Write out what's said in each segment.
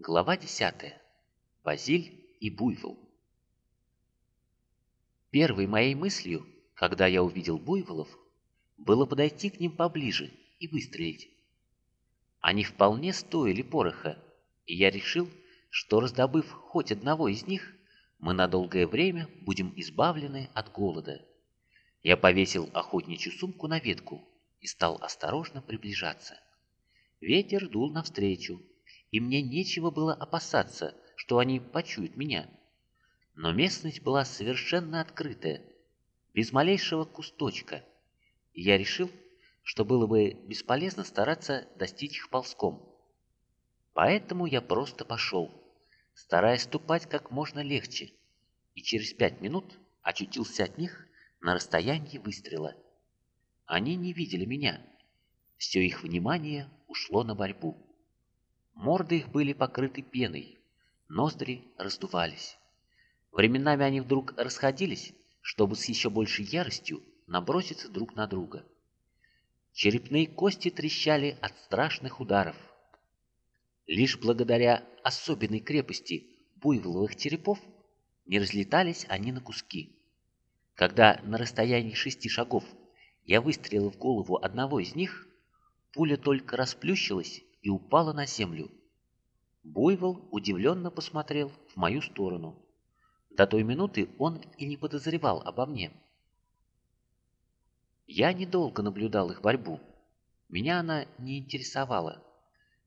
Глава 10. Базиль и буйвол. Первой моей мыслью, когда я увидел буйволов, было подойти к ним поближе и выстрелить. Они вполне стоили пороха, и я решил, что раздобыв хоть одного из них, мы на долгое время будем избавлены от голода. Я повесил охотничью сумку на ветку и стал осторожно приближаться. Ветер дул навстречу, и мне нечего было опасаться, что они почуют меня. Но местность была совершенно открытая, без малейшего кусточка, и я решил, что было бы бесполезно стараться достичь их ползком. Поэтому я просто пошел, стараясь ступать как можно легче, и через пять минут очутился от них на расстоянии выстрела. Они не видели меня. Все их внимание ушло на борьбу. Морды их были покрыты пеной, ноздри раздувались. Временами они вдруг расходились, чтобы с еще большей яростью наброситься друг на друга. Черепные кости трещали от страшных ударов. Лишь благодаря особенной крепости буйволовых черепов не разлетались они на куски. Когда на расстоянии шести шагов я выстрелил в голову одного из них, пуля только расплющилась и упала на землю. Буйвол удивленно посмотрел в мою сторону. До той минуты он и не подозревал обо мне. Я недолго наблюдал их борьбу. Меня она не интересовала.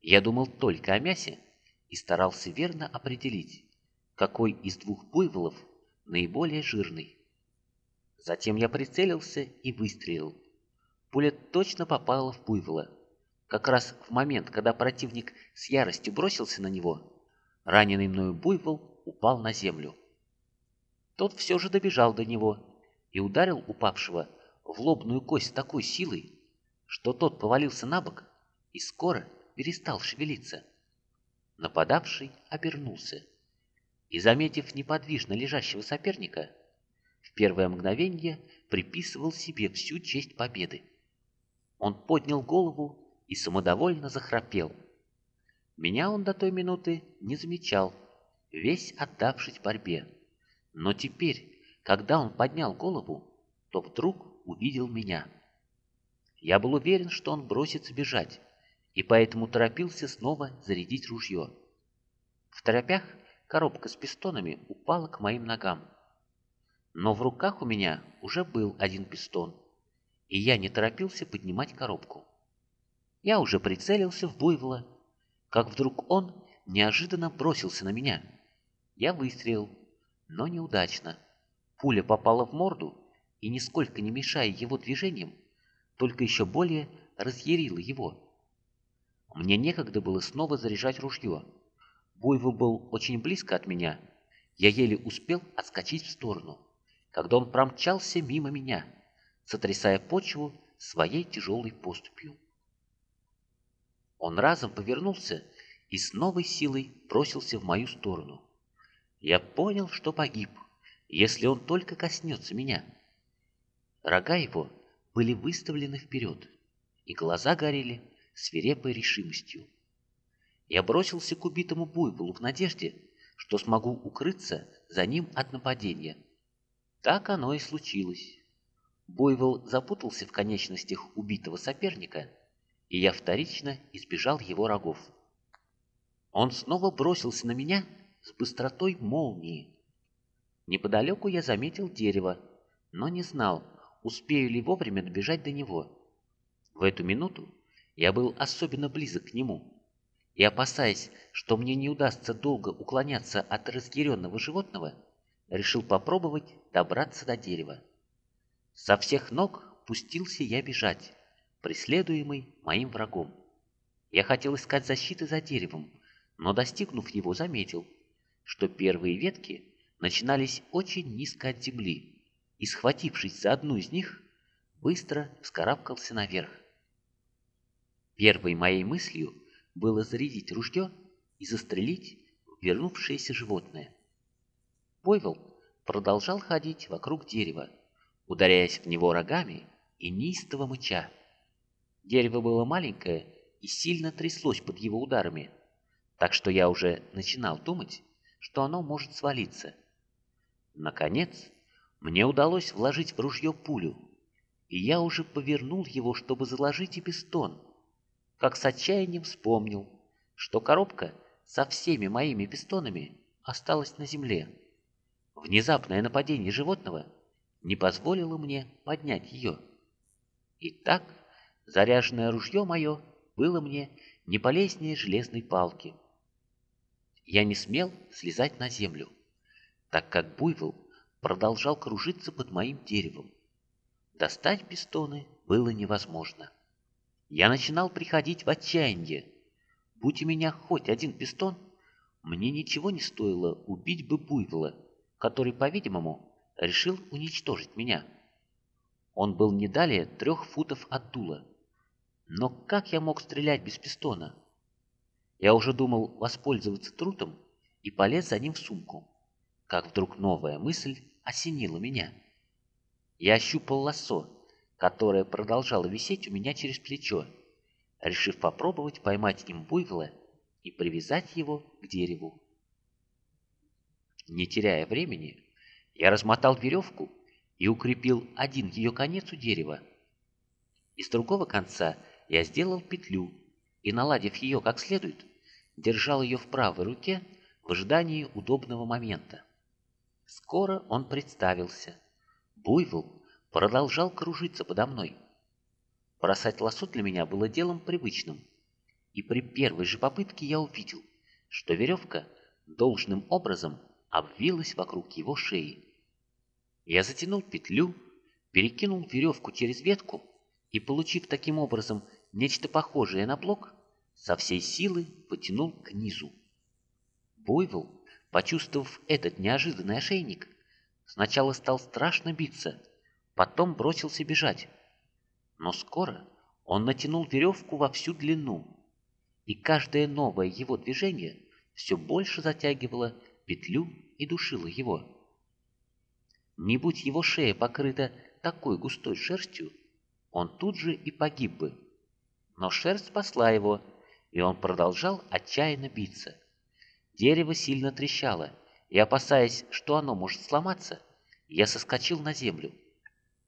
Я думал только о мясе и старался верно определить, какой из двух буйволов наиболее жирный. Затем я прицелился и выстрелил. Пуля точно попала в буйвола. Как раз в момент, когда противник с яростью бросился на него, раненый мною буйвол упал на землю. Тот все же добежал до него и ударил упавшего в лобную кость такой силой, что тот повалился на бок и скоро перестал шевелиться. Нападавший обернулся и, заметив неподвижно лежащего соперника, в первое мгновение приписывал себе всю честь победы. Он поднял голову и самодовольно захрапел. Меня он до той минуты не замечал, весь отдавшись борьбе. Но теперь, когда он поднял голову, то вдруг увидел меня. Я был уверен, что он бросится бежать, и поэтому торопился снова зарядить ружье. В торопях коробка с пистонами упала к моим ногам. Но в руках у меня уже был один пистон, и я не торопился поднимать коробку. Я уже прицелился в буйвола, как вдруг он неожиданно бросился на меня. Я выстрелил, но неудачно. Пуля попала в морду и, нисколько не мешая его движениям, только еще более разъярила его. Мне некогда было снова заряжать ружье. Буйвол был очень близко от меня. Я еле успел отскочить в сторону когда он промчался мимо меня, сотрясая почву своей тяжелой поступью. Он разом повернулся и с новой силой бросился в мою сторону. Я понял, что погиб, если он только коснется меня. Рога его были выставлены вперед, и глаза горели свирепой решимостью. Я бросился к убитому буйволу в надежде, что смогу укрыться за ним от нападения. Так оно и случилось. Буйвол запутался в конечностях убитого соперника, и я вторично избежал его рогов. Он снова бросился на меня с быстротой молнии. Неподалеку я заметил дерево, но не знал, успею ли вовремя добежать до него. В эту минуту я был особенно близок к нему, и, опасаясь, что мне не удастся долго уклоняться от разъяренного животного, решил попробовать добраться до дерева. Со всех ног пустился я бежать, преследуемый моим врагом. Я хотел искать защиты за деревом, но, достигнув его, заметил, что первые ветки начинались очень низко от земли, и, схватившись за одну из них, быстро вскарабкался наверх. Первой моей мыслью было зарядить ружье и застрелить вернувшееся животное. Буйвол продолжал ходить вокруг дерева, ударяясь в него рогами и неистово мыча. Дерево было маленькое и сильно тряслось под его ударами, так что я уже начинал думать, что оно может свалиться. Наконец, мне удалось вложить в ружье пулю, и я уже повернул его, чтобы заложить и пистон, как с отчаянием вспомнил, что коробка со всеми моими пистонами осталась на земле. Внезапное нападение животного не позволило мне поднять ее. И так заряженное ружье мое было мне не полезнее железной палки. Я не смел слезать на землю, так как буйвол продолжал кружиться под моим деревом. Достать пистоны было невозможно. Я начинал приходить в отчаяние. Будь у меня хоть один пистон, мне ничего не стоило убить бы буйвола, который, по-видимому, решил уничтожить меня. Он был не далее трех футов от дула. Но как я мог стрелять без пистона? Я уже думал воспользоваться трутом и полез за ним в сумку, как вдруг новая мысль осенила меня. Я ощупал лассо, которое продолжало висеть у меня через плечо, решив попробовать поймать им буйвола и привязать его к дереву. Не теряя времени, я размотал веревку и укрепил один ее конец у дерева. И с другого конца я сделал петлю и, наладив ее как следует, держал ее в правой руке в ожидании удобного момента. Скоро он представился — Буйвол продолжал кружиться подо мной. Бросать лосо для меня было делом привычным, и при первой же попытке я увидел, что веревка должным образом обвилась вокруг его шеи. Я затянул петлю, перекинул веревку через ветку и, получив таким образом нечто похожее на блок, со всей силы потянул к низу. Буйвол, почувствовав этот неожиданный ошейник, Сначала стал страшно биться, потом бросился бежать. Но скоро он натянул веревку во всю длину, и каждое новое его движение все больше затягивало петлю и душило его. Не будь его шея покрыта такой густой шерстью, он тут же и погиб бы. Но шерсть спасла его, и он продолжал отчаянно биться. Дерево сильно трещало, и, опасаясь, что оно может сломаться, я соскочил на землю.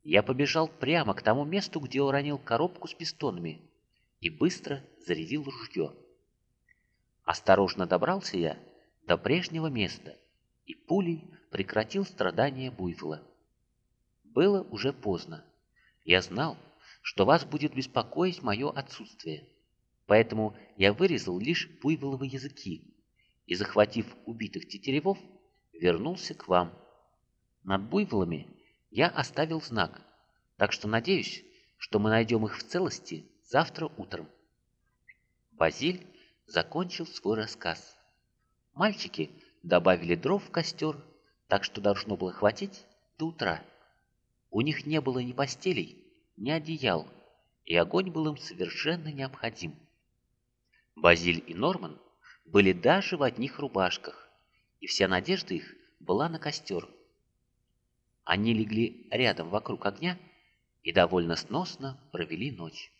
Я побежал прямо к тому месту, где уронил коробку с пистонами, и быстро зарядил ружье. Осторожно добрался я до прежнего места, и пулей прекратил страдания буйвола. Было уже поздно. Я знал, что вас будет беспокоить мое отсутствие, поэтому я вырезал лишь буйволовые языки и, захватив убитых тетеревов, вернулся к вам. Над буйволами я оставил знак, так что надеюсь, что мы найдем их в целости завтра утром. Базиль закончил свой рассказ. Мальчики добавили дров в костер, так что должно было хватить до утра. У них не было ни постелей, ни одеял, и огонь был им совершенно необходим. Базиль и Норман были даже в одних рубашках, и вся надежда их была на костер. Они легли рядом вокруг огня и довольно сносно провели ночь.